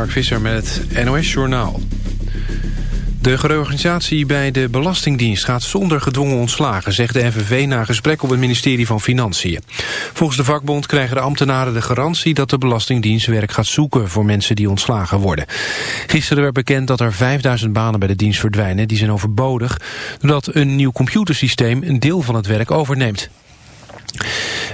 Mark Visser met het NOS-journaal. De reorganisatie bij de Belastingdienst gaat zonder gedwongen ontslagen... zegt de NVV na gesprek op het ministerie van Financiën. Volgens de vakbond krijgen de ambtenaren de garantie... dat de Belastingdienst werk gaat zoeken voor mensen die ontslagen worden. Gisteren werd bekend dat er 5000 banen bij de dienst verdwijnen. Die zijn overbodig, doordat een nieuw computersysteem... een deel van het werk overneemt.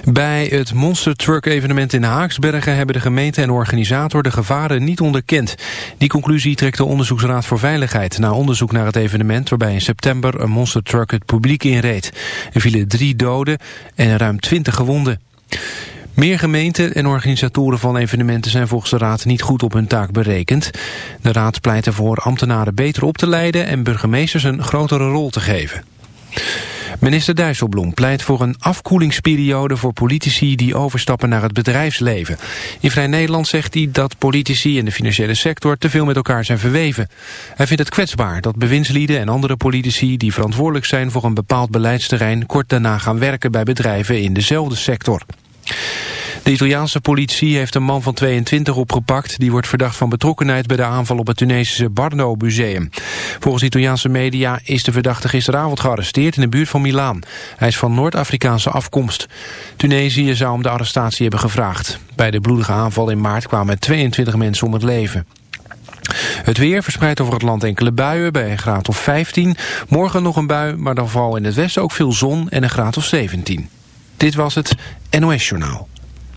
Bij het Monster Truck evenement in Haaksbergen hebben de gemeente en organisator de gevaren niet onderkend. Die conclusie trekt de Onderzoeksraad voor Veiligheid na onderzoek naar het evenement waarbij in september een Monster Truck het publiek inreed. Er vielen drie doden en ruim twintig gewonden. Meer gemeenten en organisatoren van evenementen zijn volgens de Raad niet goed op hun taak berekend. De Raad pleit ervoor ambtenaren beter op te leiden en burgemeesters een grotere rol te geven. Minister Dijsselbloem pleit voor een afkoelingsperiode voor politici die overstappen naar het bedrijfsleven. In Vrij Nederland zegt hij dat politici in de financiële sector te veel met elkaar zijn verweven. Hij vindt het kwetsbaar dat bewindslieden en andere politici die verantwoordelijk zijn voor een bepaald beleidsterrein kort daarna gaan werken bij bedrijven in dezelfde sector. De Italiaanse politie heeft een man van 22 opgepakt... die wordt verdacht van betrokkenheid bij de aanval op het Tunesische Bardo Museum. Volgens Italiaanse media is de verdachte gisteravond gearresteerd in de buurt van Milaan. Hij is van Noord-Afrikaanse afkomst. Tunesië zou om de arrestatie hebben gevraagd. Bij de bloedige aanval in maart kwamen 22 mensen om het leven. Het weer verspreidt over het land enkele buien bij een graad of 15. Morgen nog een bui, maar dan vooral in het westen ook veel zon en een graad of 17. Dit was het NOS Journaal.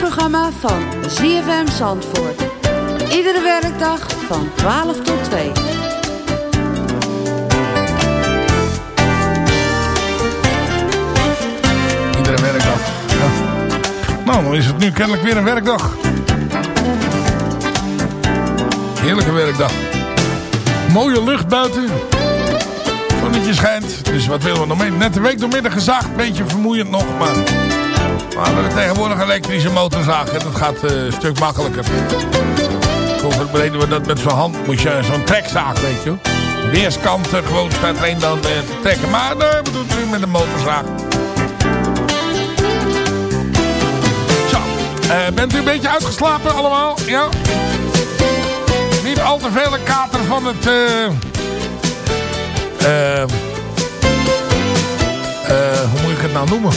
Lunchprogramma van ZFM Zandvoort. Iedere werkdag van 12 tot 2. Iedere werkdag. Nou, dan is het nu kennelijk weer een werkdag. Heerlijke werkdag. Mooie lucht buiten. Zonnetje schijnt. Dus wat willen we nog mee? Net de week doormiddag gezaagd. Beetje vermoeiend nog, maar... We hebben tegenwoordig elektrische motorzaag. En dat gaat eh, een stuk makkelijker. Vroeger deden we dat met zo'n hand. Moest je zo'n trekzaag, weet je. Weerskanten gewoon staat er een dan eh, te trekken. Maar nee, we doen het nu met een motorzaag. Zo. Eh, bent u een beetje uitgeslapen allemaal? Ja? Niet al te veel kater van het... eh, hoe moet ik het nou noemen?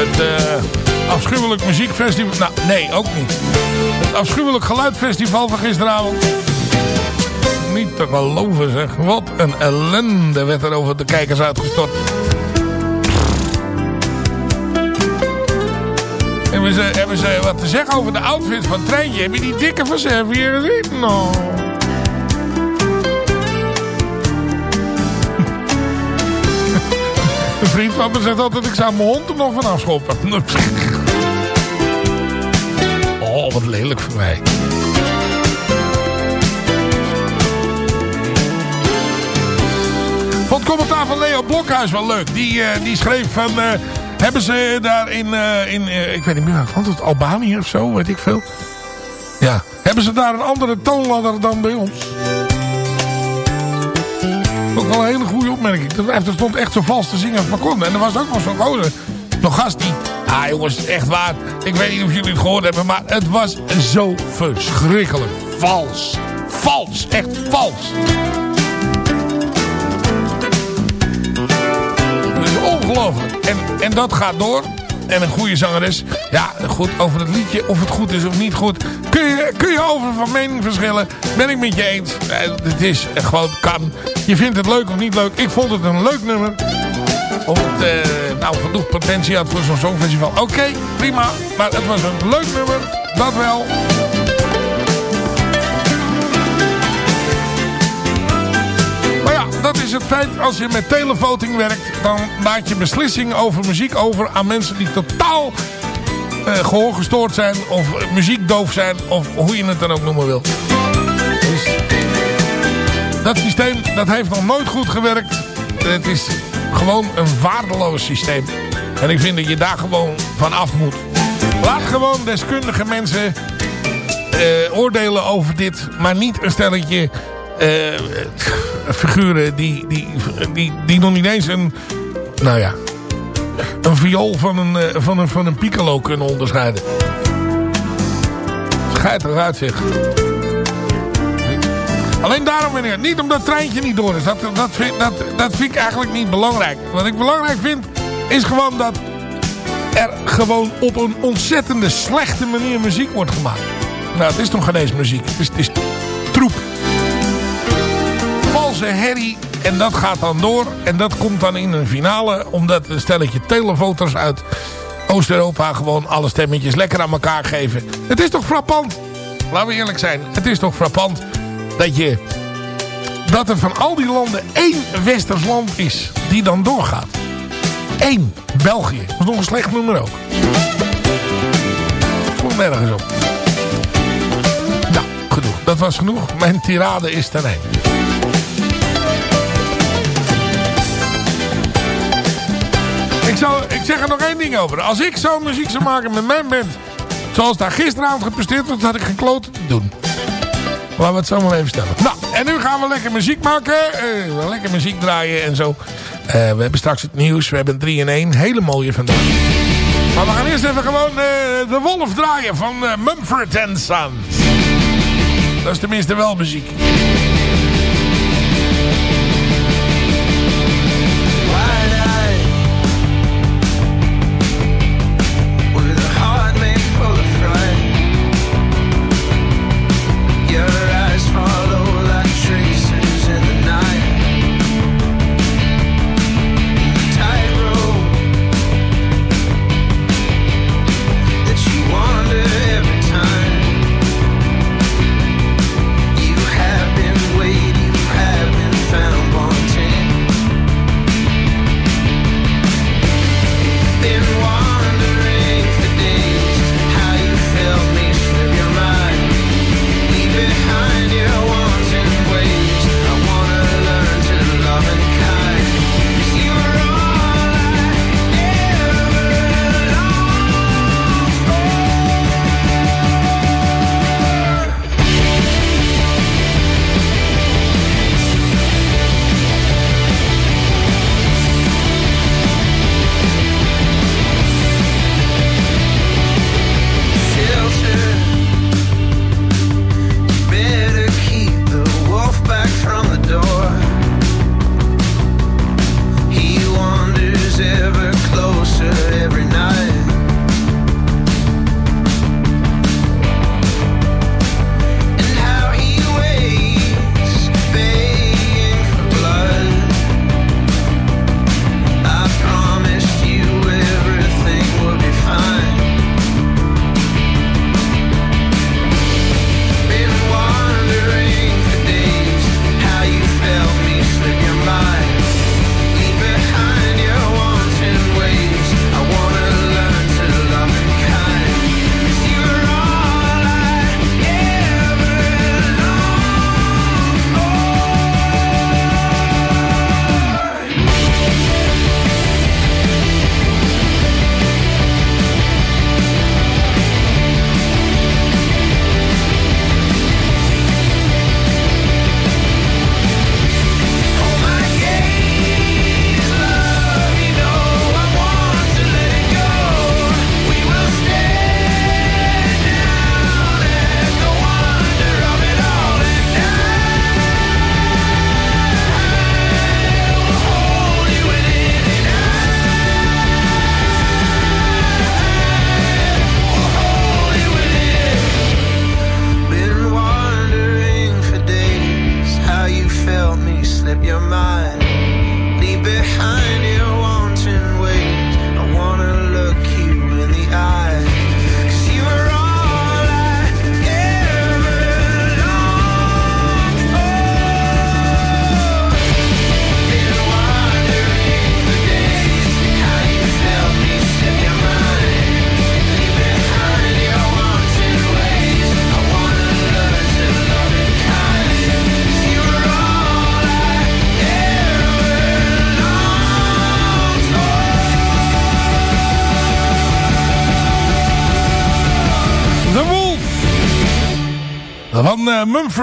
Het eh, afschuwelijk muziekfestival... Nou, nee, ook niet. Het afschuwelijk geluidfestival van gisteravond. Niet te geloven zeg. Wat een ellende werd er over de kijkers uitgestort. Hebben ze, hebben ze wat te zeggen over de outfit van Treintje? Heb je die dikke van Servië gezien? Nou... vriend van me zegt altijd, ik zou mijn hond er nog van afschoppen. Oh, wat lelijk voor mij. Vond commentaar van Leo Blokhuis wel leuk. Die, eh, die schreef van... eh, hebben ze daar in... eh, in ik weet niet meer welk het Albanië of zo, weet ik veel. Ja. Hebben ze daar een andere toonladder dan bij ons? Ook wel een hele goede opmerking. Er stond echt zo vals te zingen als maar kon. En er was ook nog zo'n gozer. Nog gast die... Ah jongens, echt waar. Ik weet niet of jullie het gehoord hebben. Maar het was zo verschrikkelijk vals. Vals. Echt vals. Dat is ongelooflijk. En, en dat gaat door. En een goede zangeres. Ja, goed, over het liedje, of het goed is of niet goed. Kun je, kun je over van mening verschillen. Ben ik met je eens. Eh, Het is gewoon, kan. Je vindt het leuk of niet leuk. Ik vond het een leuk nummer. Of het eh, nou genoeg potentie had voor zo'n songfestival. Oké, prima. Maar het was een leuk nummer. Dat wel. Maar ja, dat is het feit. Als je met televoting werkt, dan laat je beslissingen over muziek over aan mensen die totaal eh gehoorgestoord zijn. Of muziekdoof zijn. Of hoe je het dan ook noemen wil. Dat systeem, dat heeft nog nooit goed gewerkt. Het is gewoon een waardeloos systeem. En ik vind dat je daar gewoon van af moet. Laat gewoon deskundige mensen eh, oordelen over dit. Maar niet een stelletje eh, figuren die, die, die, die nog niet eens een... Nou ja, een viool van een, eh, van een, van een piccolo kunnen onderscheiden. Schijt eruit zeg. Alleen daarom het. Niet omdat het treintje niet door is. Dat, dat, vind, dat, dat vind ik eigenlijk niet belangrijk. Wat ik belangrijk vind is gewoon dat er gewoon op een ontzettende slechte manier muziek wordt gemaakt. Nou, het is toch geen eens muziek. Het is, het is troep. Valse herrie. En dat gaat dan door. En dat komt dan in een finale. Omdat een stelletje televoters uit Oost-Europa gewoon alle stemmetjes lekker aan elkaar geven. Het is toch frappant? Laten we eerlijk zijn. Het is toch frappant dat je... Dat er van al die landen één westers land is die dan doorgaat. Eén. België. Dat is nog een slecht nummer ook. Sloeg nergens op. Nou, genoeg. Dat was genoeg. Mijn tirade is ten einde. Ik, zou, ik zeg er nog één ding over. Als ik zo muziek zou maken met mijn band... Zoals daar gisteravond gepresteerd werd, had ik gekloten te doen. Laten we het zo maar even stellen. Nou, en nu gaan we lekker muziek maken. Gaan lekker muziek draaien en zo. Eh, we hebben straks het nieuws. We hebben 3 in 1. Hele mooie vandaag. Maar we gaan eerst even gewoon eh, de Wolf draaien van Mumford Sons. Dat is tenminste wel muziek.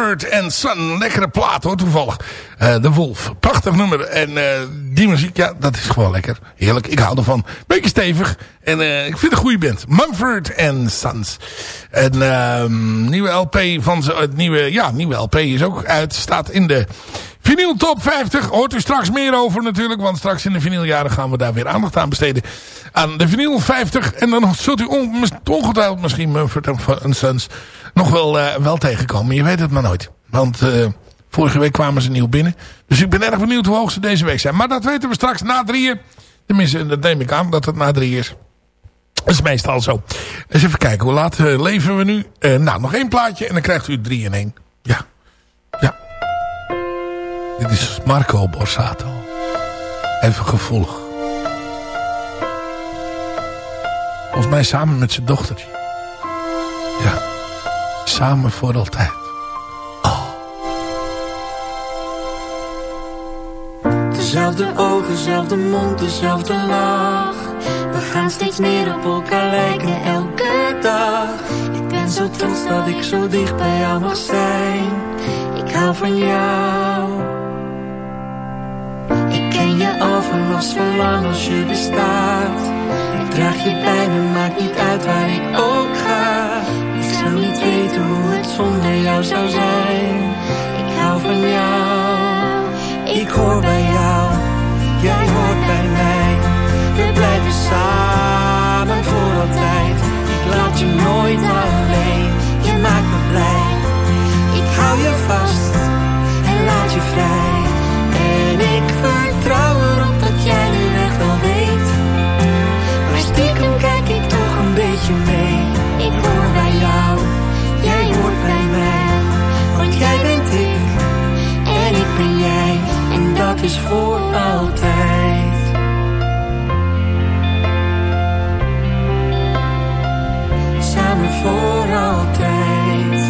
Mumford and Son. Lekkere plaat hoor, toevallig. Eh, de Wolf. Prachtig nummer. En eh, die muziek, ja, dat is gewoon lekker. Heerlijk. Ik hou ervan. Beetje stevig. En eh, ik vind het een goede band. Mumford and Sons. En ehm, nieuwe LP van ze. Het nieuwe, ja, nieuwe LP is ook uit. Staat in de Vinyl Top 50. Hoort u straks meer over natuurlijk. Want straks in de vinyljaren gaan we daar weer aandacht aan besteden. Aan de Vinyl 50. En dan zult u on, ongetwijfeld misschien Mumford and Sons nog wel, eh, wel tegenkomen. Je weet het maar nooit. Want eh, vorige week kwamen ze nieuw binnen. Dus ik ben erg benieuwd hoe hoog ze deze week zijn. Maar dat weten we straks na drieën. Tenminste, dat neem ik aan dat het na drie is. Dat is meestal zo. Eens even kijken, hoe laat eh, leven we nu? Nou, nog één plaatje en dan krijgt u drie in één. Ja. Ja. Dit is Marco Borsato. Even gevolg. Volgens mij samen met zijn dochtertje. Samen voor altijd. Dezelfde ogen, dezelfde mond, dezelfde lach. We gaan steeds meer op elkaar lijken elke dag. Ik ben zo trots dat ik zo dicht bij jou mag zijn. Ik hou van jou. Ik ken je al vanaf zo lang als je bestaat. Ik draag je bij me, maakt niet uit waar ik ook ga. Zou niet weten hoe het zonder jou zou zijn. Ik hou van jou. Ik hoor bij jou, jij hoort bij mij. We blijven samen voor altijd. Ik laat je nooit alleen, je maakt me blij. Ik hou je vast en laat je vrij. En ik vertrouw is voor altijd. Samen voor altijd.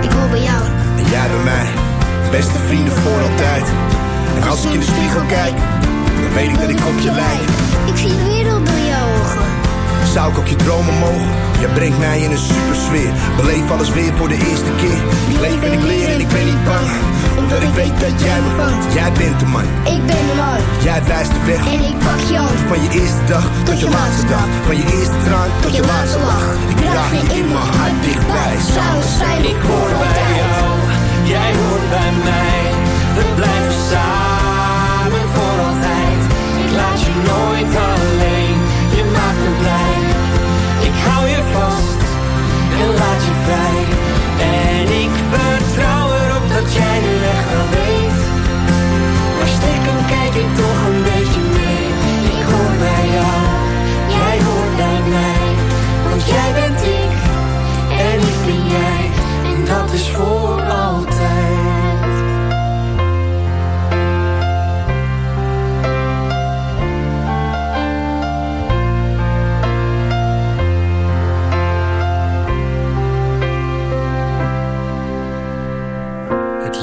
Ik hoor bij jou. En jij bij mij, beste vrienden voor altijd. En als ik in de spiegel kijk, dan weet ik dat ik op je lijk. Ik zie Zou ik ook je dromen mogen? Je brengt mij in een super sfeer. Beleef alles weer voor de eerste keer. Ik leef en ik leer en ik ben niet bang. Omdat ik weet dat jij me vangt. Jij bent de man. Ik ben de man. Jij wijst de weg. En ik pak je hand. Van je eerste dag tot je laatste dag. Van je eerste traan tot je laatste lach. Ik draag je in mijn hart dichtbij. Samen zijn we Ik hoor bij jou, jij hoort bij mij. We blijven samen voor altijd. Ik laat je nooit en laat je vrij. En ik vertrouw erop dat jij nu echt wel weet. Maar stiekem kijk ik toch een beetje mee. Ik hoor bij jou, jij hoort bij mij. Want jij bent ik en ik ben jij. En dat is voor altijd.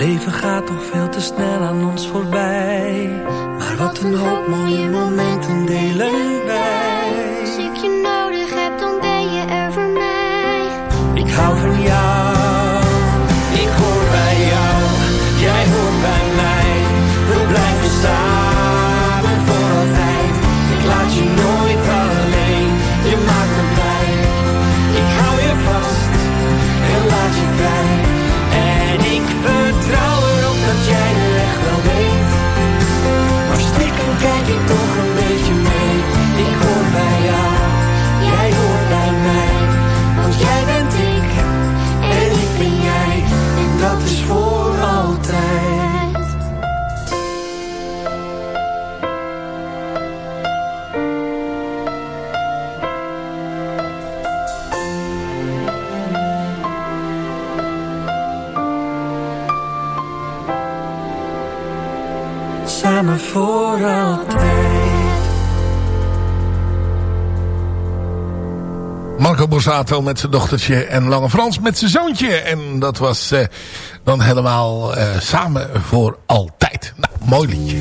Leven gaat toch veel te snel aan ons voorbij. Maar wat een hoop mooie momenten delen wij. Samen voor altijd. Marco Borsato met zijn dochtertje en Lange Frans met zijn zoontje. En dat was eh, dan helemaal eh, samen voor altijd. Nou, mooi liedje.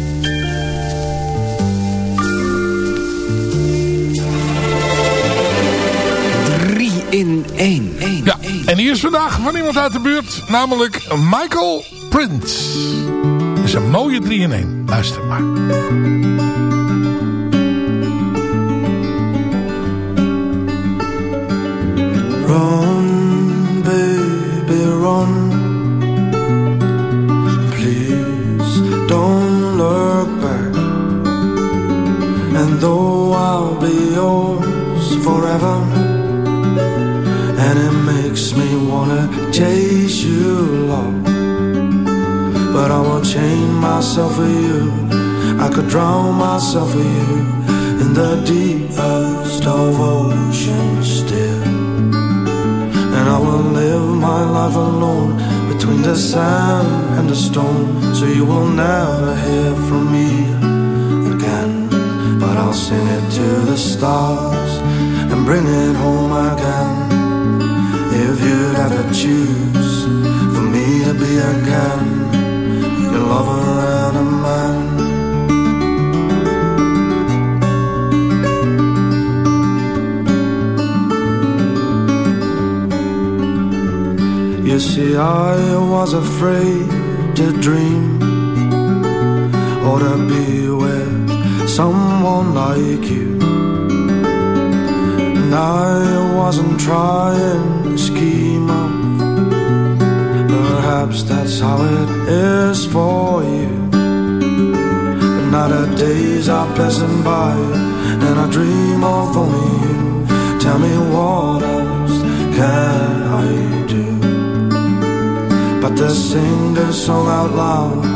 in 1. Ja, en hier is vandaag van iemand uit de buurt, namelijk Michael Prince. Is een mooie 3 in 1. Luister maar. Run, baby, run. Please don't look back. And though I'll be yours forever, and it makes me wanna chase you, love. But I won't chain myself for you. I could drown myself for you in the deepest of oceans still. And I will live my life alone between the sand and the stone. So you will never hear from me again. But I'll sing it to the stars and bring it home again. If you'd ever choose for me to be again your lover and a man. You see, I was afraid to dream or to be with someone like you. And I wasn't trying Perhaps that's how it is for you. But the days are passing by, and I dream of only you. Tell me what else can I do? But to sing this song out loud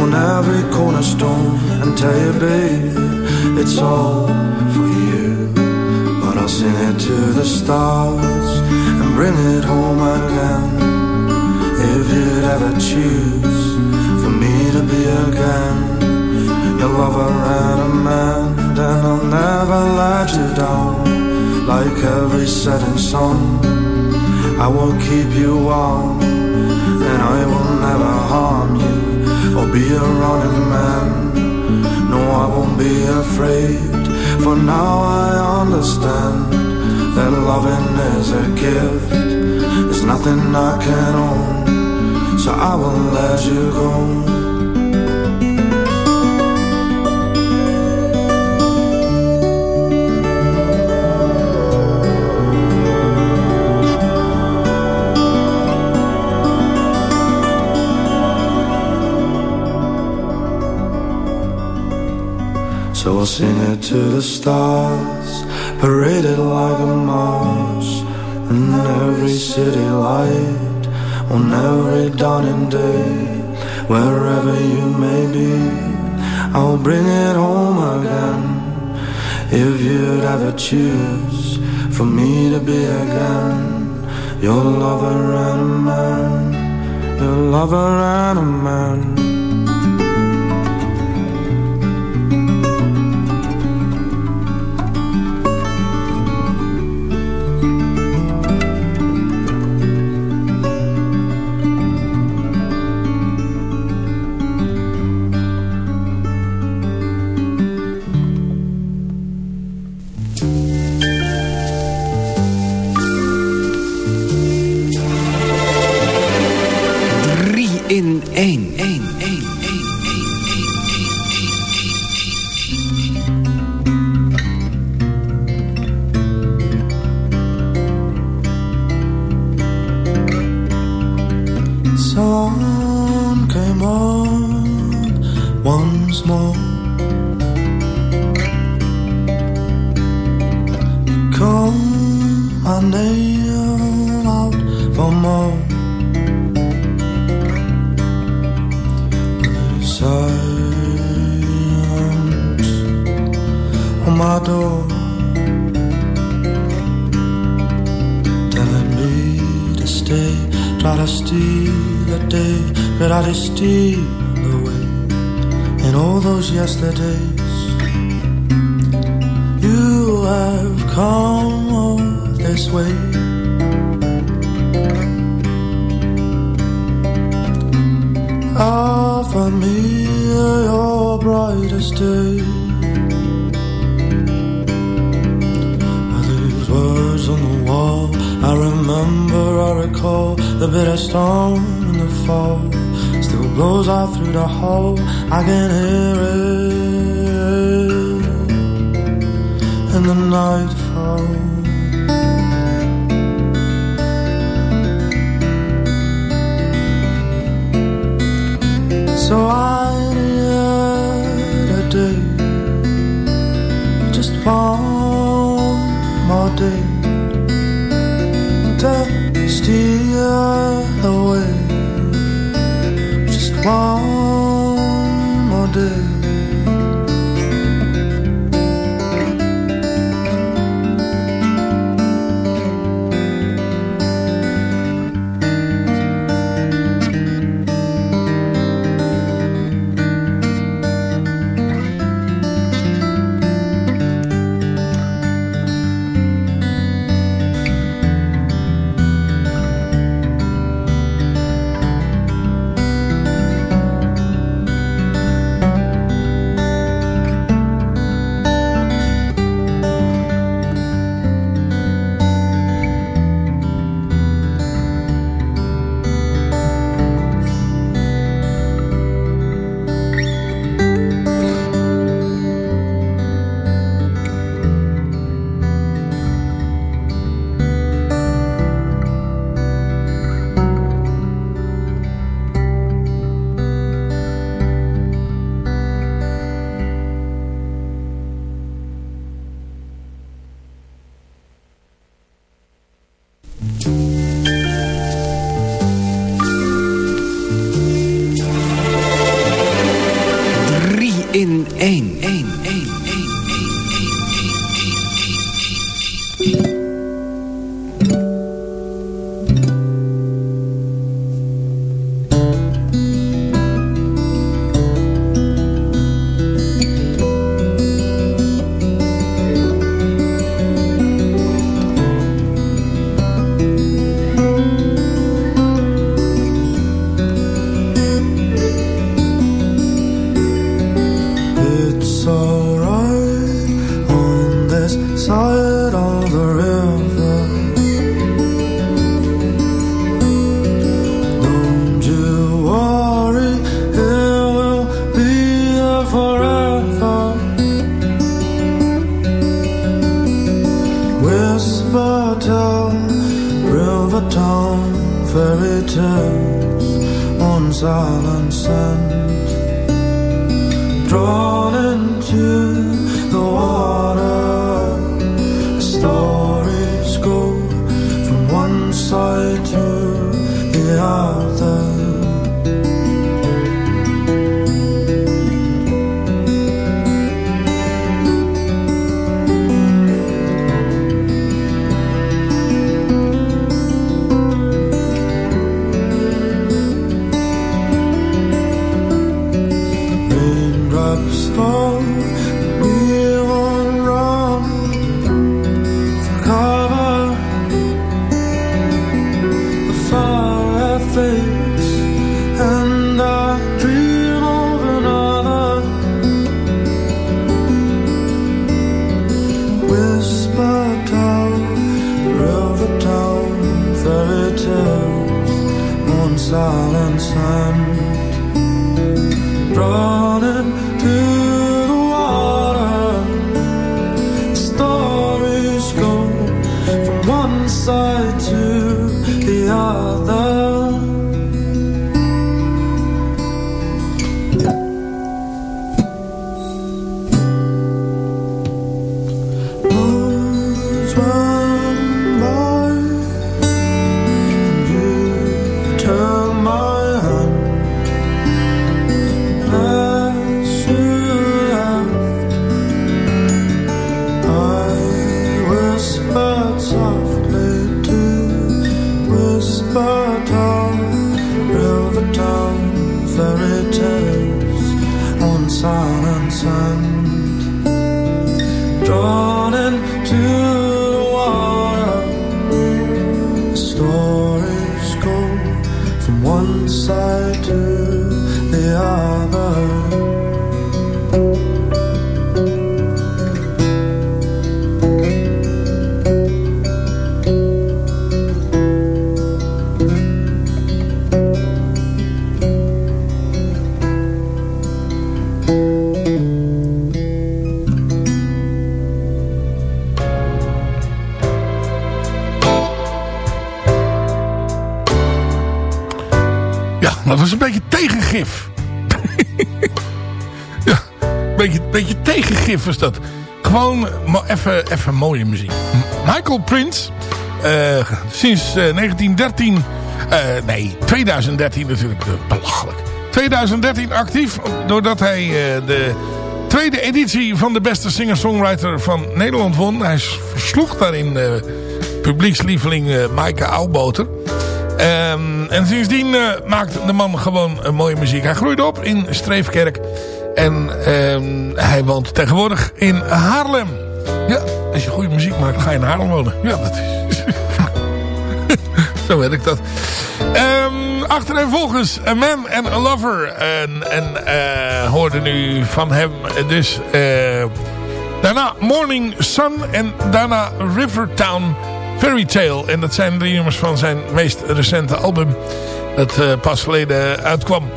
on every cornerstone and tell you, baby, it's all for you. But I'll sing it to the stars and bring it home again. If you'd ever choose for me to be again your lover and a man, then I'll never let you down. Like every setting sun, I will keep you warm and I will never harm you or be a running man. No, I won't be afraid, for now I understand that loving is a gift. It's nothing I can own, so I won't let you go. So I'll sing it to the stars, paraded like a march, in every city light, on every dawning day, wherever you may be, I'll bring it home again. If you'd ever choose for me to be again, your lover and a man, your lover and a man. In even, mooie muziek. Michael Prince. Uh, sinds uh, 1913... Uh, nee, 2013 natuurlijk. belachelijk. 2013 actief. Doordat hij de tweede editie van de beste singer-songwriter van Nederland won. Hij versloeg daarin publiekslieveling Maaike Auwboter. Um, en sindsdien uh, maakt de man gewoon mooie muziek. Hij groeide op in Streefkerk. En um, hij woont tegenwoordig in Haarlem. Als je goede muziek maakt, ga je in Haarlem wonen. Ja, dat is... Zo werkt dat. Um, achter en volgens A Man and a Lover. En, en uh, hoorde nu van hem dus... daarna Morning Sun en daarna Rivertown... Fairy Tale. En dat zijn drie nummers van zijn meest recente album. Dat uh, pas geleden uitkwam.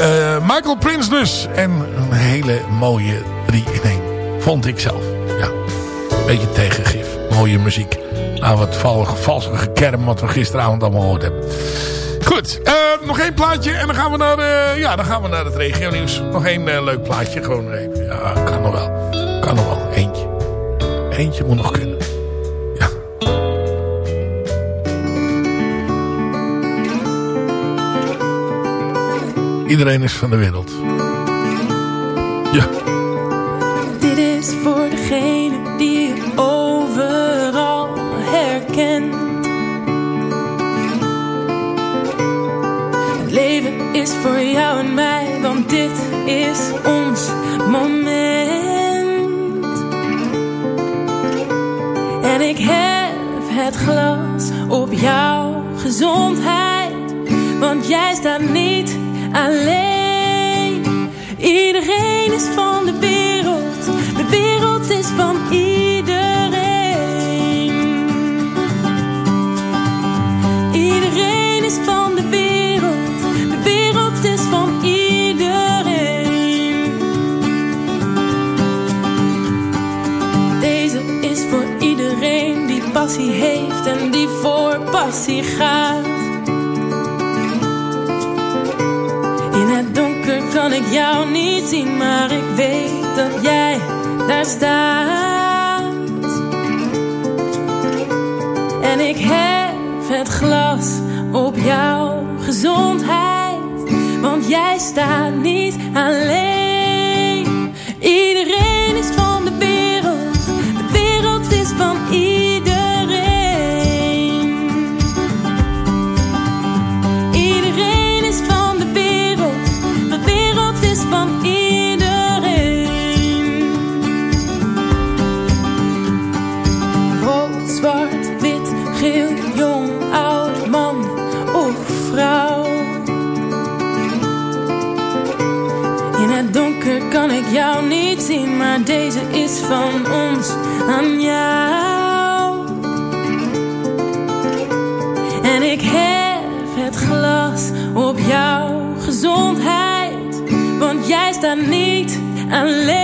Uh, Michael Prince dus. En een hele mooie drie in één. Vond ik zelf. Beetje tegengif. Mooie muziek. Nou, wat valse gekerm wat we gisteravond allemaal gehoord hebben. Goed, uh, nog één plaatje en dan gaan we naar, uh, ja, dan gaan we naar het regio nieuws. Nog één uh, leuk plaatje, gewoon even. Ja, kan nog wel. Kan nog wel, eentje. Eentje moet nog kunnen. Iedereen is van de wereld. Ja. Is voor jou en mij, want dit is ons moment. En ik heb het glas op jouw gezondheid, want jij staat niet alleen. Iedereen is van de wereld, de wereld is van iedereen. Heeft en die voor passie gaat. kan ik jou niet zien, maar ik weet dat jij daar staat. En ik heb het glas op jouw gezondheid, want jij staat niet alleen. Iedereen van ons aan jou. En ik heb het glas op jouw gezondheid, want jij staat niet alleen.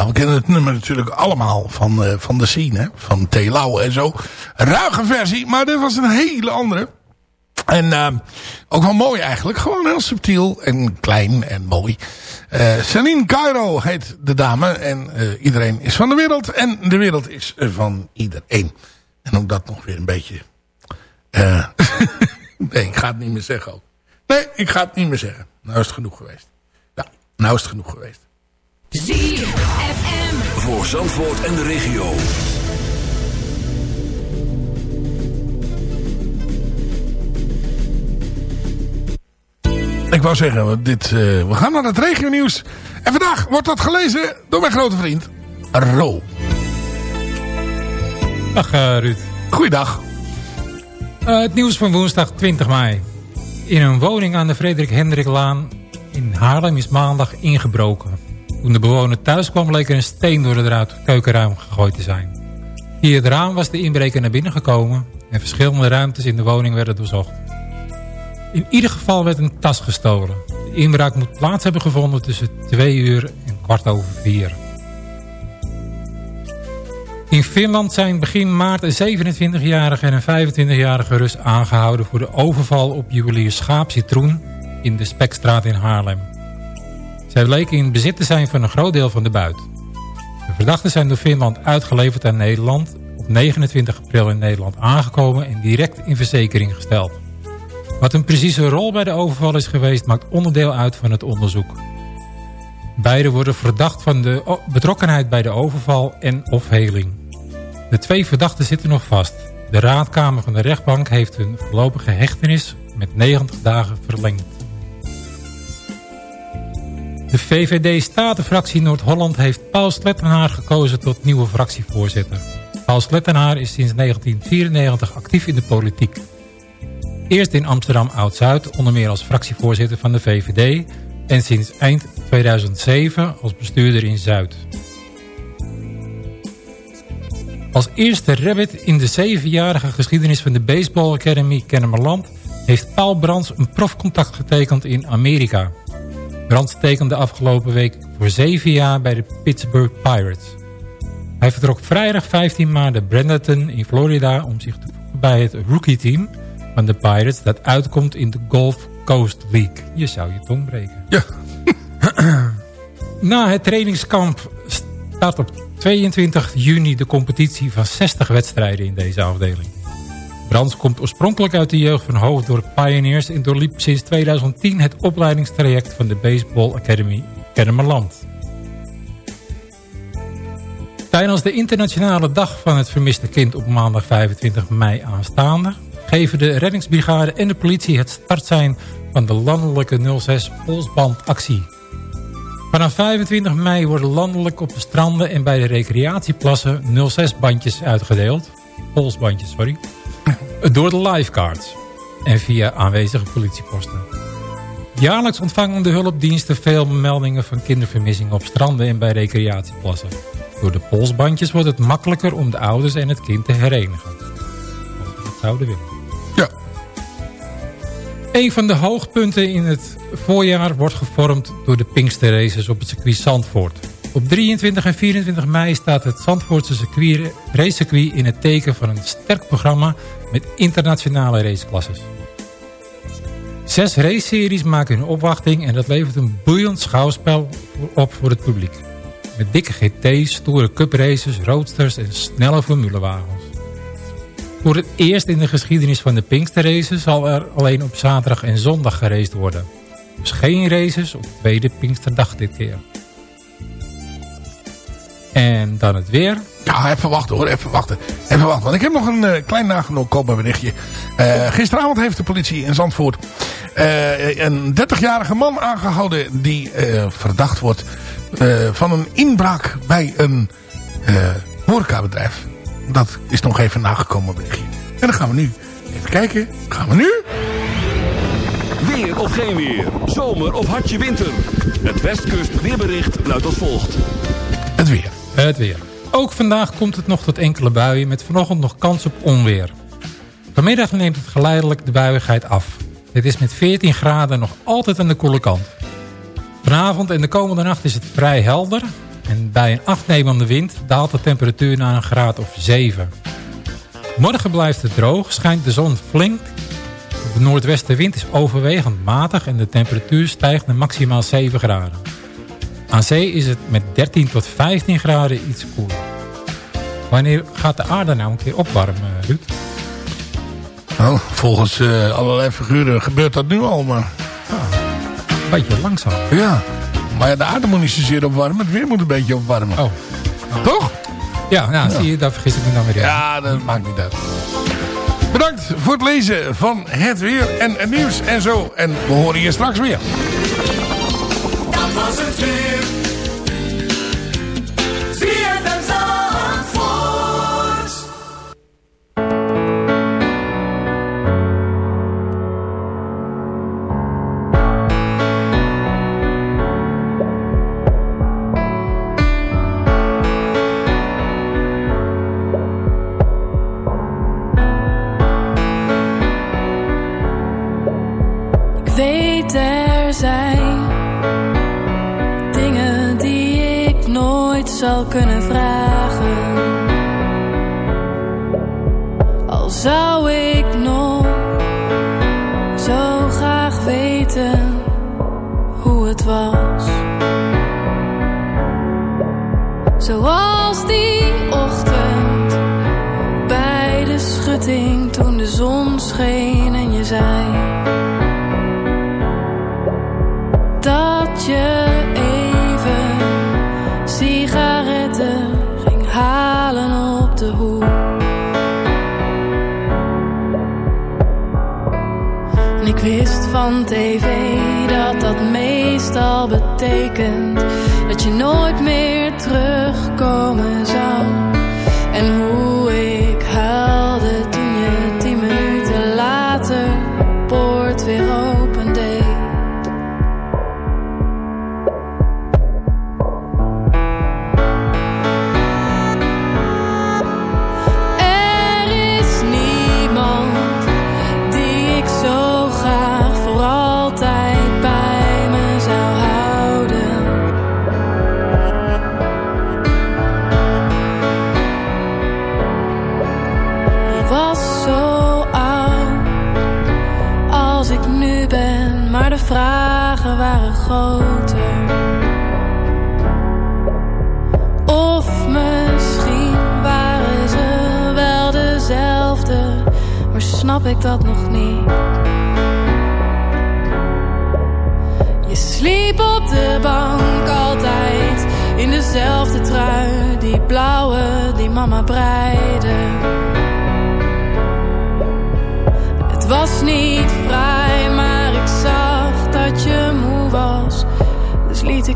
Ja, we kennen het nummer natuurlijk allemaal van, eh, van de scene, hè? van Telau en zo. Ruige versie, maar dit was een hele andere. En eh, ook wel mooi eigenlijk. Gewoon heel subtiel en klein en mooi. Eh Celine Cairo heet de dame. En eh, iedereen is van de wereld. En de wereld is van iedereen. En ook dat nog weer een beetje... nee, ik ga het niet meer zeggen ook. Nee, ik ga het niet meer zeggen. Nou is het genoeg geweest. Ja, nou is het genoeg geweest. ZFM. Voor Zandvoort en de regio. Ik wou zeggen, dit, eh, we gaan naar het regionieuws. En vandaag wordt dat gelezen door mijn grote vriend Ro. Dag uh, Ruud. Goeiedag. Uh, het nieuws van woensdag 20 mei. In een woning aan de Frederik Hendriklaan in Haarlem is maandag ingebroken. Toen de bewoner thuis kwam leek er een steen door het raad keukenruim gegooid te zijn. Via het raam was de inbreker naar binnen gekomen en verschillende ruimtes in de woning werden doorzocht. In ieder geval werd een tas gestolen. De inbraak moet plaats hebben gevonden tussen 2 uur en kwart over 4. In Finland zijn begin maart een 27-jarige en een 25-jarige Rus aangehouden... voor de overval op juwelier Schaap Citroen in de Spekstraat in Haarlem. Zij bleken in bezit te zijn van een groot deel van de buit. De verdachten zijn door Finland uitgeleverd aan Nederland... op 29 april in Nederland aangekomen en direct in verzekering gesteld. Wat een precieze rol bij de overval is geweest... maakt onderdeel uit van het onderzoek. Beiden worden verdacht van de betrokkenheid bij de overval en of heling. De twee verdachten zitten nog vast. De raadkamer van de rechtbank heeft hun voorlopige hechtenis met 90 dagen verlengd. De VVD-Statenfractie Noord-Holland heeft Paul Slettenhaar gekozen tot nieuwe fractievoorzitter. Paul Slettenhaar is sinds 1994 actief in de politiek. Eerst in Amsterdam Oud-Zuid, onder meer als fractievoorzitter van de VVD... en sinds eind 2007 als bestuurder in Zuid. Als eerste rabbit in de zevenjarige geschiedenis van de Baseball Academy Kennemerland... heeft Paul Brands een profcontact getekend in Amerika. Brands tekende afgelopen week voor zeven jaar bij de Pittsburgh Pirates. Hij vertrok vrijdag 15 maart naar Bradenton in Florida... om zich te voegen bij het rookie-team van de Pirates... dat uitkomt in de Gulf Coast League. Je zou je tong breken. Ja. Na het trainingskamp start op 22 juni de competitie van 60 wedstrijden in deze afdeling. Brands komt oorspronkelijk uit de jeugd van Hoofddorp Pioneers... en doorliep sinds 2010 het opleidingstraject van de Baseball Academy Kennemerland. Tijdens de internationale dag van het vermiste kind op maandag 25 mei aanstaande... geven de reddingsbrigade en de politie het startsein van de landelijke 06 polsbandactie... Vanaf 25 mei worden landelijk op de stranden en bij de recreatieplassen 06-bandjes uitgedeeld. Polsbandjes, sorry. Door de lifeguards. En via aanwezige politieposten. Jaarlijks ontvangen de hulpdiensten veel meldingen van kindervermissingen op stranden en bij recreatieplassen. Door de polsbandjes wordt het makkelijker om de ouders en het kind te herenigen. Als we dat zouden willen. Ja. Een van de hoogpunten in het voorjaar wordt gevormd door de Pinkster Races op het circuit Zandvoort. Op 23 en 24 mei staat het Zandvoortse circuit, racecircuit in het teken van een sterk programma met internationale raceklasses. Zes raceseries maken hun opwachting en dat levert een boeiend schouwspel op voor het publiek. Met dikke GT's, stoere cupraces, roadsters en snelle formulewagens. Voor het eerst in de geschiedenis van de Pinkster Races zal er alleen op zaterdag en zondag geraced worden. Dus geen races op tweede Pinksterdag dit keer. En dan het weer. Ja, even wachten hoor, even wachten. Even wachten, want ik heb nog een uh, klein nagenomen berichtje. Uh, gisteravond heeft de politie in Zandvoort uh, een 30-jarige man aangehouden... die verdacht wordt van een inbraak bij een horecabedrijf. Dat is nog even nagekomen berichtje. En dan gaan we nu even kijken. Gaan we nu... Weer of geen weer. Zomer of hartje winter. Het Westkust weerbericht luidt als volgt. Het weer. Het weer. Ook vandaag komt het nog tot enkele buien met vanochtend nog kans op onweer. Vanmiddag neemt het geleidelijk de buiigheid af. Het is met 14 graden nog altijd aan de koele kant. Vanavond en de komende nacht is het vrij helder. En bij een afnemende wind daalt de temperatuur naar een graad of 7. Morgen blijft het droog, schijnt de zon flink de noordwestenwind is overwegend matig en de temperatuur stijgt naar maximaal 7 graden. Aan zee is het met 13 tot 15 graden iets koeler. Wanneer gaat de aarde nou een keer opwarmen, Ruud? Nou, volgens uh, allerlei figuren gebeurt dat nu al, maar... Een beetje langzaam. Ja, maar ja, de aarde moet niet zozeer opwarmen, het weer moet een beetje opwarmen. Oh. Toch? Ja, nou, ja. zie je, daar vergis ik me dan weer in. Ja, dat maakt niet uit. Bedankt voor het lezen van het weer en het nieuws en zo. En we horen je straks weer. Dat was het weer.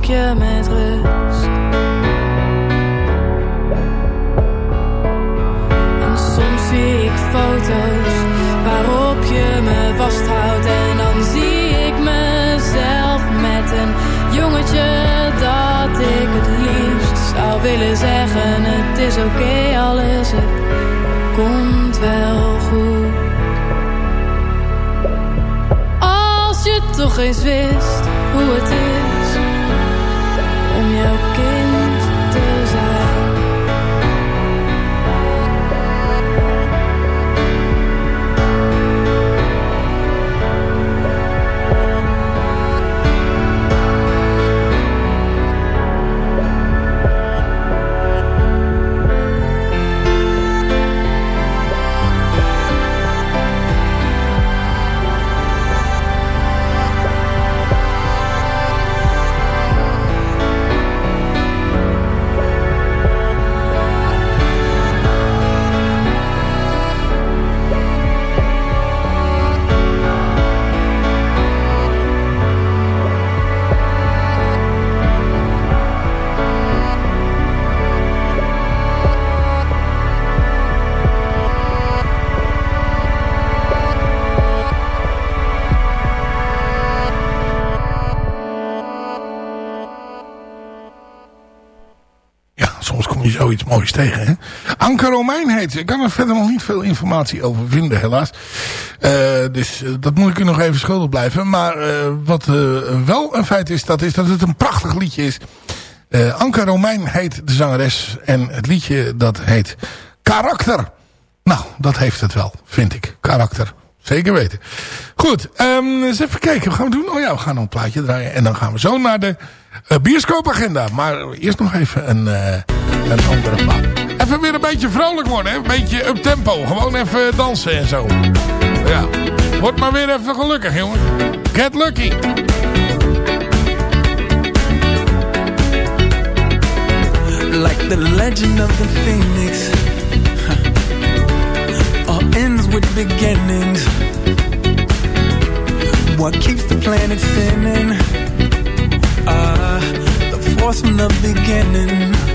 Je met rust. En soms zie ik foto's waarop je me vasthoudt en dan zie ik mezelf met een jongetje dat ik het liefst zou willen zeggen. Het is oké, alles het komt wel goed. Als je toch eens wist hoe het is moois tegen. Hè? Anke Romein heet. Ik kan er verder nog niet veel informatie over vinden, helaas. Eh, dus eh, dat moet ik u nog even schuldig blijven. Maar eh, wat wel een feit is dat, is dat het een prachtig liedje is. Anke Romein heet de zangeres. En het liedje dat heet Karakter. Nou, dat heeft het wel, vind ik. Karakter. Zeker weten. Goed, um, eens even kijken. Wat gaan we doen? Oh ja, we gaan een plaatje draaien. En dan gaan we zo naar de eh, bioscoopagenda. Maar eerst nog even een, eh, een andere plaat. Even weer een beetje vrolijk worden. Hè? Een beetje up tempo. Gewoon even dansen en zo. Ja. Word maar weer even gelukkig, jongen. Get lucky. Like the legend of the phoenix. All ends with beginnings What keeps the planet spinning are the force from the beginning.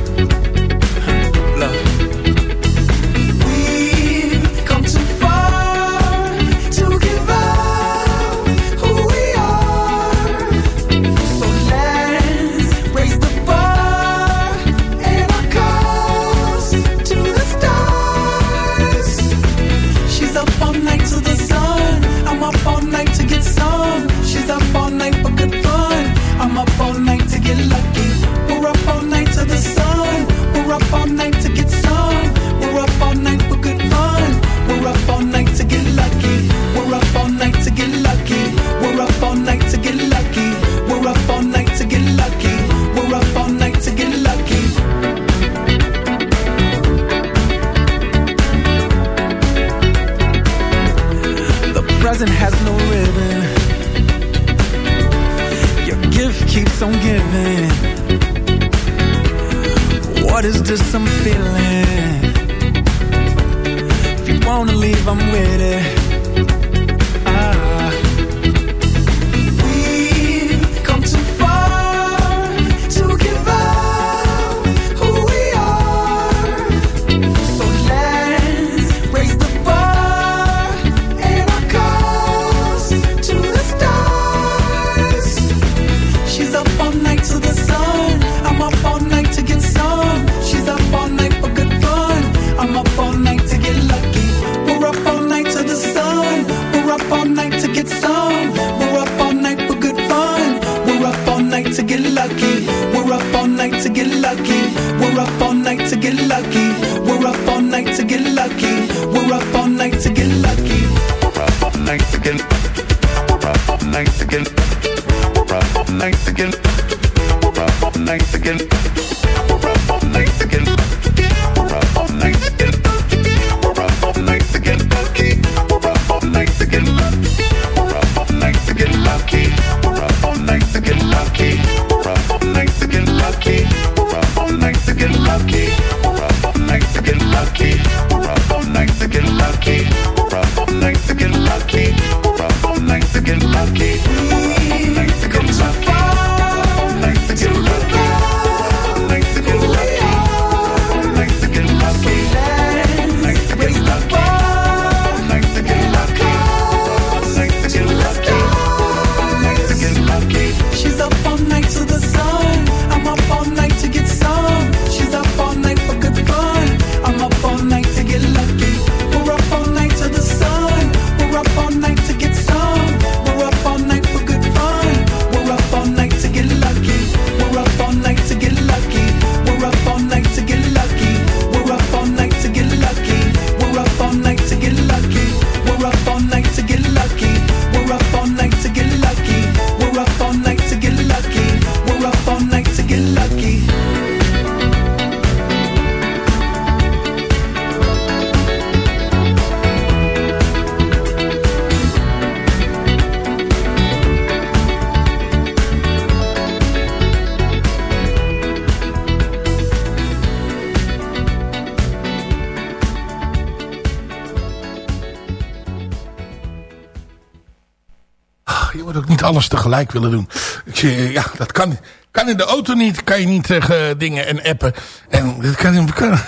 tegelijk willen doen. Eh, ja, dat kan, kan in de auto niet. Kan je niet eh, tegen dingen en appen. En dat kan,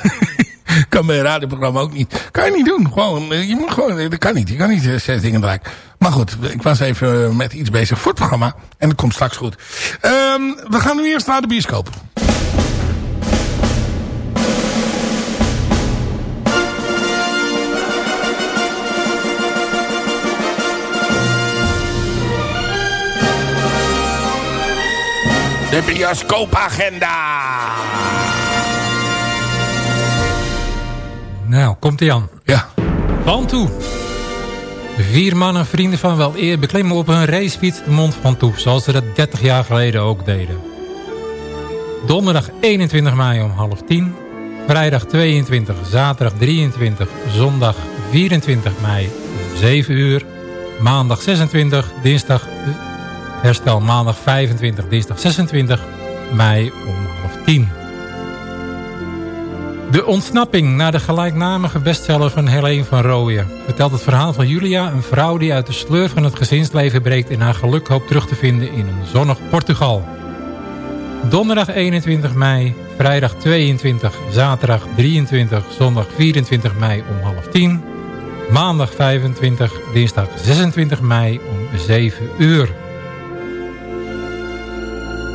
kan, bij een radioprogramma ook niet. Kan je niet doen. Gewoon, eh, je moet gewoon, dat kan niet. Je kan niet zes dingen draaien. Maar goed, ik was even met iets bezig voor het programma. En dat komt straks goed. Ehm, we gaan nu eerst naar de bioscoop. De bioscoopagenda. Nou, komt-ie aan. Ja. Bantu. Vier mannen, vrienden van wel eer, beklimmen op hun racefiets de mond van toe. Zoals ze dat 30 jaar geleden ook deden. Donderdag 21 mei om half 10. Vrijdag 22, zaterdag 23, zondag 24 mei om 7 uur. Maandag 26, dinsdag Herstel maandag 25, dinsdag 26 mei om half 10. De ontsnapping naar de gelijknamige bestseller van Helene van Rooyen... vertelt het verhaal van Julia, een vrouw die uit de sleur van het gezinsleven breekt... en haar geluk hoopt terug te vinden in een zonnig Portugal. Donderdag 21 mei, vrijdag 22, zaterdag 23, zondag 24 mei om half 10... maandag 25, dinsdag 26 mei om 7 uur.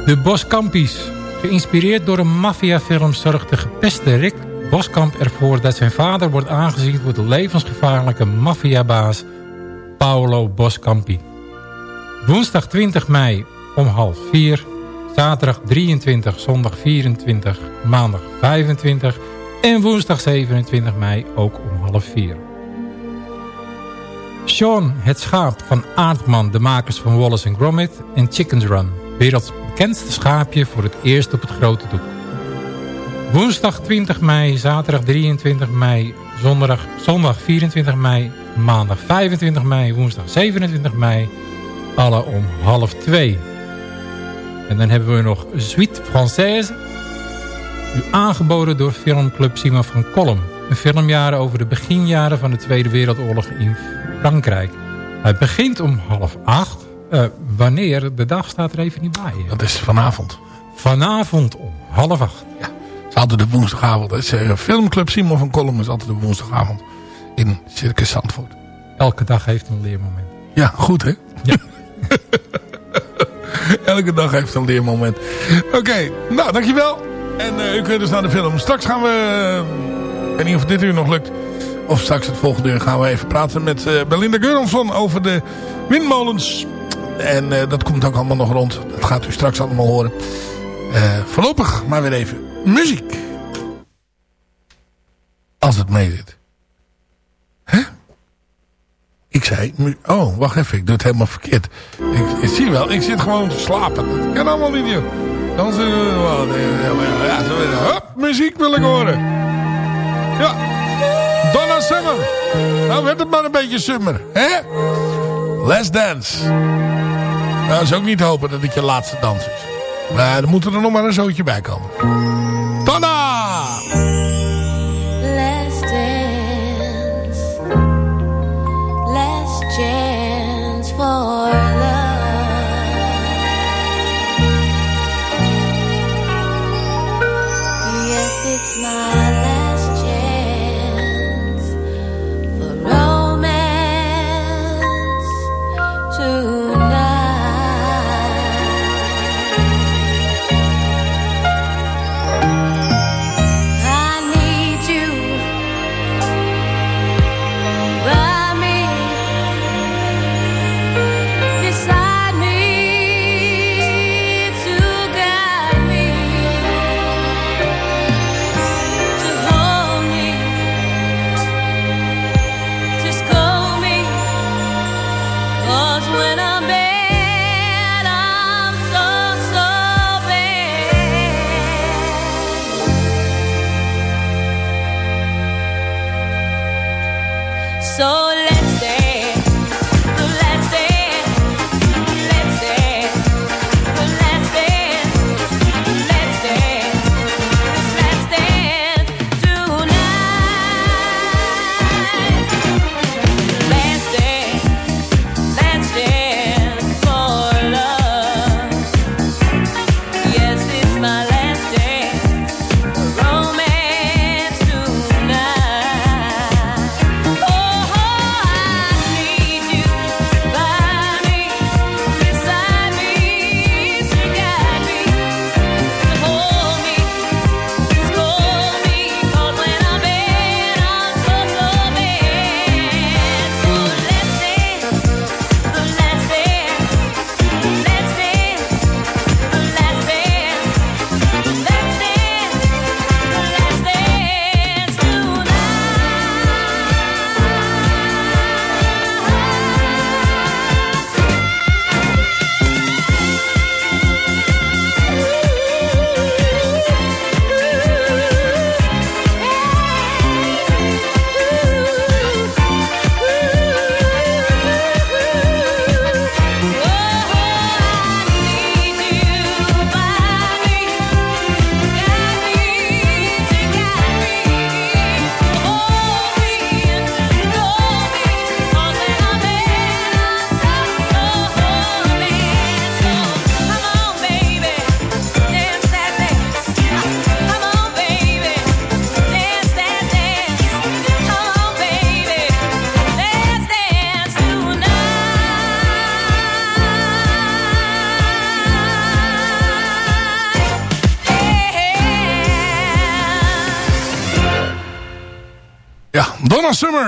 De Boskampies. Geïnspireerd door een maffiafilm zorgt de gepeste Rick Boskamp ervoor dat zijn vader wordt aangezien voor de levensgevaarlijke maffiabaas Paolo Boscampi. Woensdag 20 mei om half 4, zaterdag 23, zondag 24, maandag 25 en woensdag 27 mei ook om half 4. Sean, het schaap van Aardman, de makers van Wallace Gromit en Chicken's Run. Werelds bekendste schaapje voor het eerst op het grote doek. Woensdag 20 mei, zaterdag 23 mei, zondag, zondag 24 mei, maandag 25 mei, woensdag 27 mei. Alle om half 2. En dan hebben we nog Suite Française. Aangeboden door filmclub Simon van Kolm. Een filmjaren over de beginjaren van de Tweede Wereldoorlog in Frankrijk. Hij begint om half 8. Uh, wanneer? De dag staat er even niet bij. Dat is vanavond. Vanavond om half 8. Ja, het is altijd de woensdagavond. Het is, uh, filmclub Simon van Kolm is altijd de woensdagavond in Circus Zandvoort. Elke dag heeft een leermoment. Ja, goed hè? Ja. Elke dag heeft een leermoment. Oké, okay, nou dankjewel. En uh, u kunt dus naar de film. Straks gaan we, ik weet niet of dit uur nog lukt. Of straks het volgende uur gaan we even praten met Belinda Geuronsson over de windmolens. En uh, dat komt ook allemaal nog rond. Dat gaat u straks allemaal horen. Uh, voorlopig maar weer even muziek. Als het mee zit. Hè? Ik zei... Oh, wacht even. Ik doe het helemaal verkeerd. Ik, ik zie wel. Ik zit gewoon te slapen. Dat kan allemaal niet, joh. Dan zitten we... Ja, hup, muziek wil ik horen. Ja. Donna Summer. Nou werd het maar een beetje summer. Hè? Let's dance. Nou, is ook niet hopen dat het je laatste dans is. Maar dan moet er nog maar een zootje bij komen.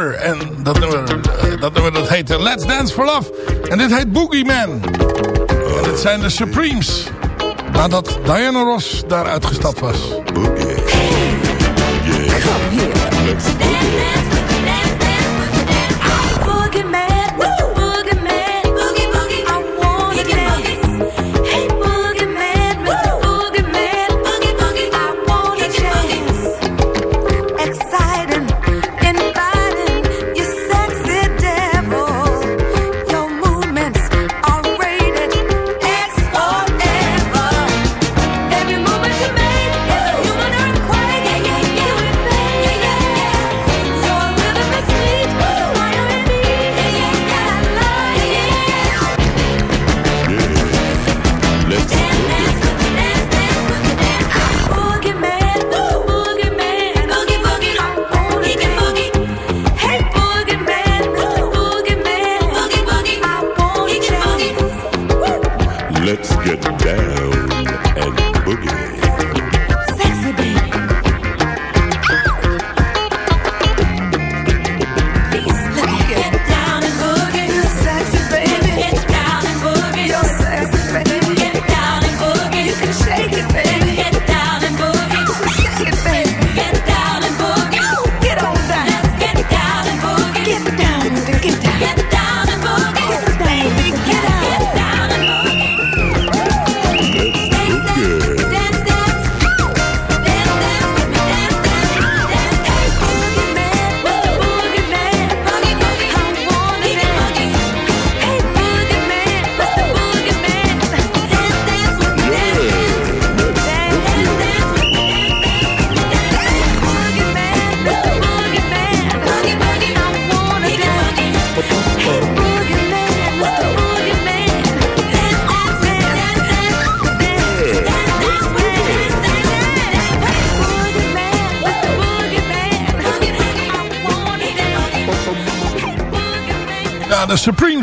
En dat nummer, eh, dat, nummer dat heet Let's Dance for Love. En dit heet Boogie Man. En dit zijn de Supremes. Nadat Diana Ross daar uitgestapt was. Boogie. Let's dance.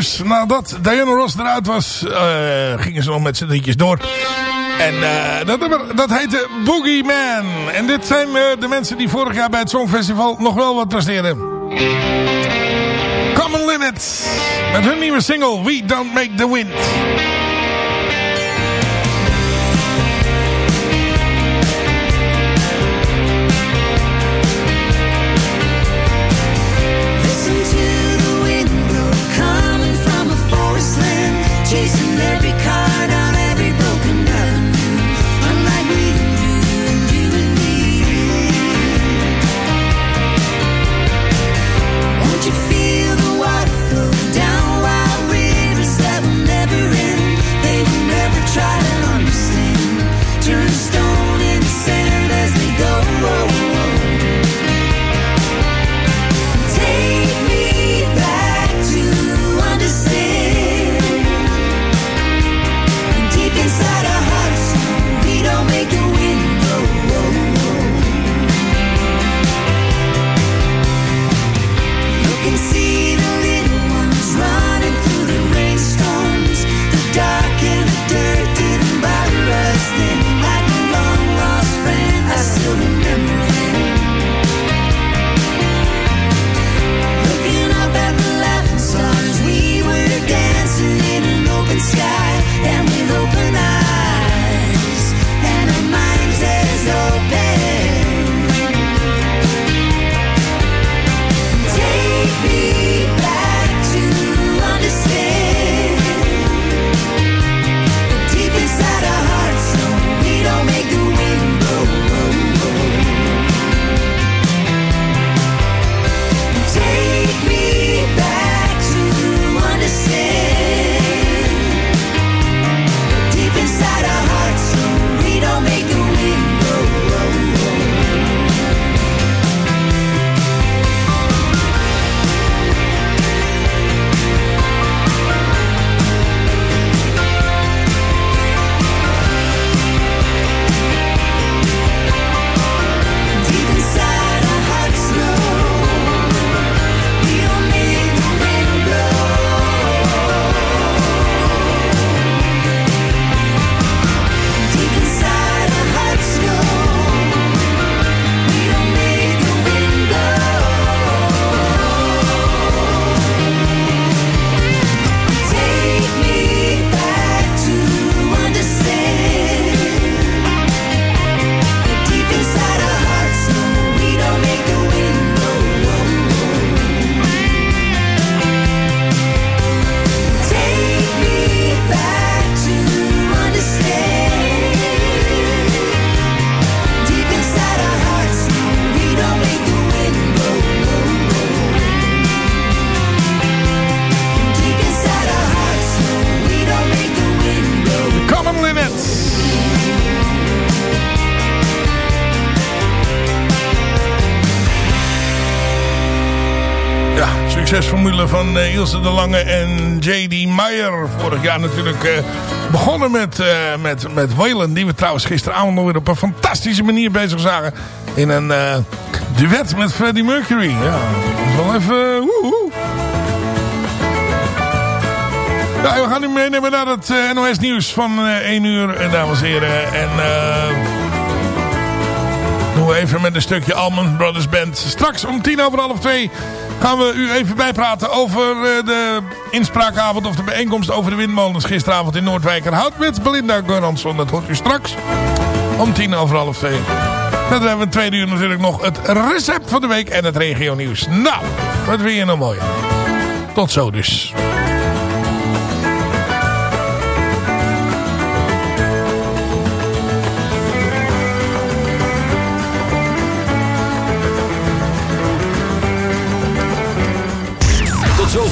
Dus nadat Diana Ross eruit was, eh, gingen ze nog met z'n dingetjes door. En eh, dat, dat heette Boogie Man. En dit zijn eh, de mensen die vorig jaar bij het Songfestival nog wel wat presteerden. Common Limits. Met hun nieuwe single, We Don't Make The Wind. Van Ilse de Lange en J.D. Meyer. Vorig jaar natuurlijk eh, begonnen met, eh met, met Waylon. Die we trouwens gisteravond nog weer op een fantastische manier bezig zagen. In een eh, duet met Freddie Mercury. Ja, dat is wel even... woehoe. Ja, we gaan u meenemen naar het NOS nieuws van eh 1 uur, dames en heren. En eh doen we even met een stukje Almond Brothers Band. Straks om tien over half twee gaan we u even bijpraten over eh, de inspraakavond of de bijeenkomst over de windmolens gisteravond in Noordwijkerhout met Belinda Goransson. Dat hoort u straks om tien over half twee. Verder hebben we in tweede uur natuurlijk nog het recept van de week en het regio nieuws. Nou, wat vind je nou mooi? Tot zo dus.